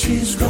she's gone.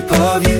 shape of you.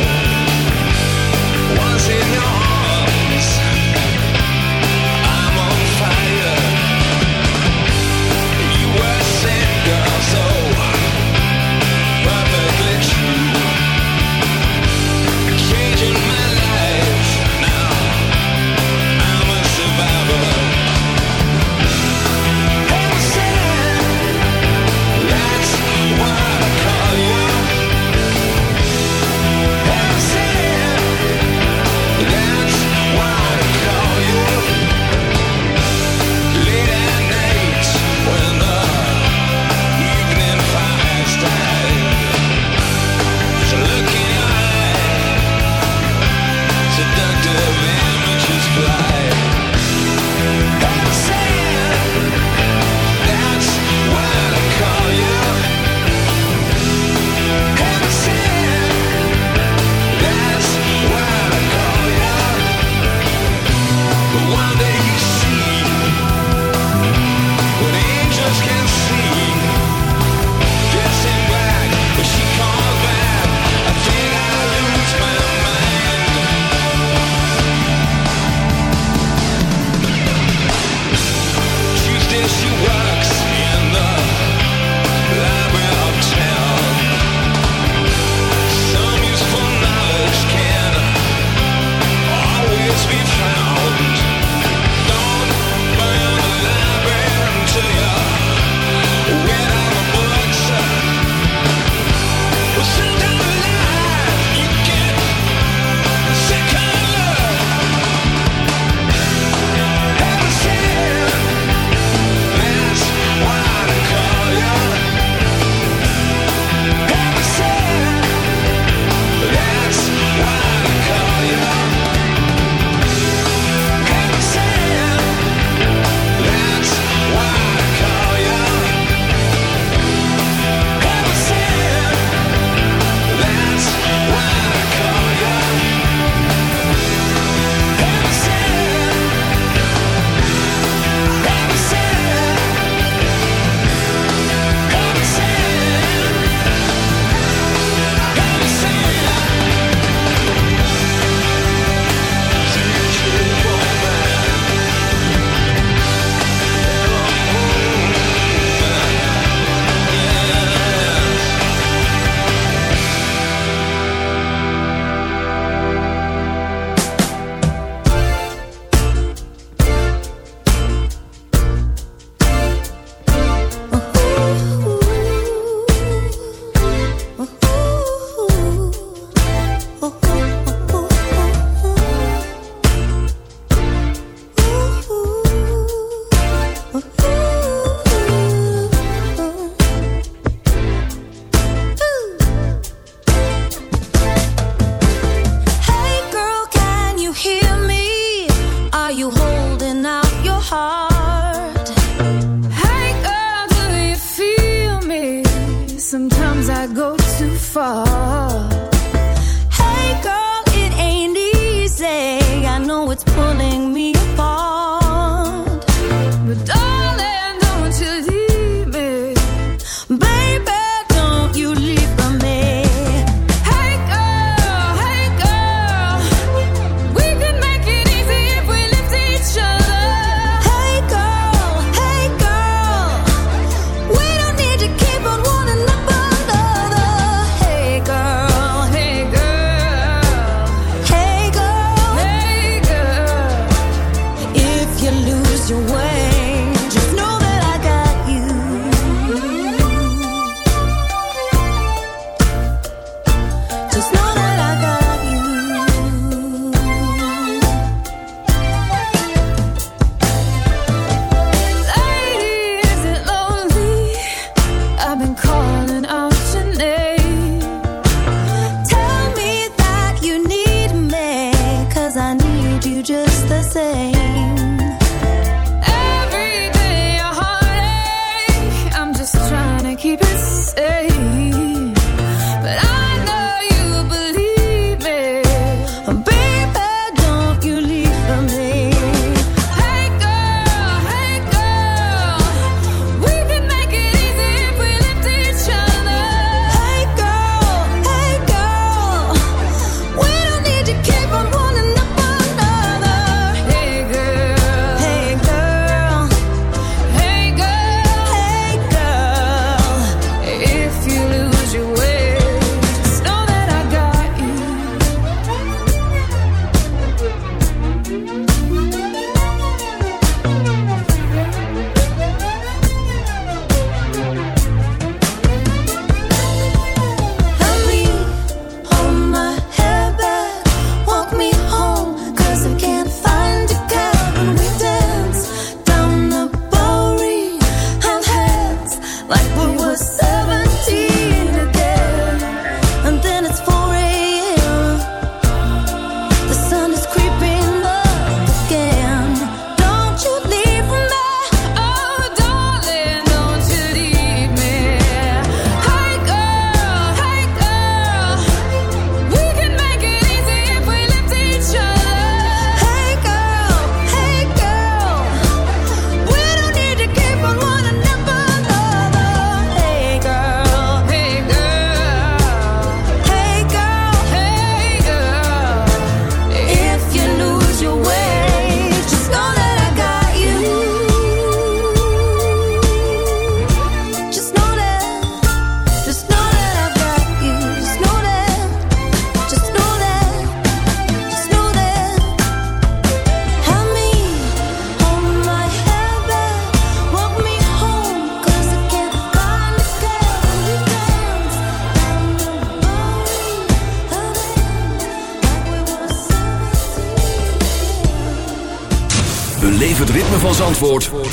fall.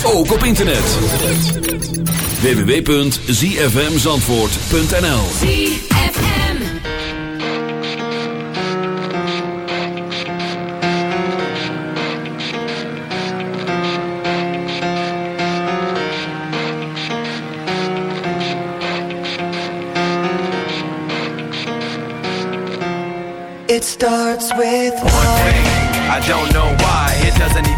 ook op internet. www.zfmzandvoort.nl ZFM It starts with One thing, I don't know why, it doesn't even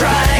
time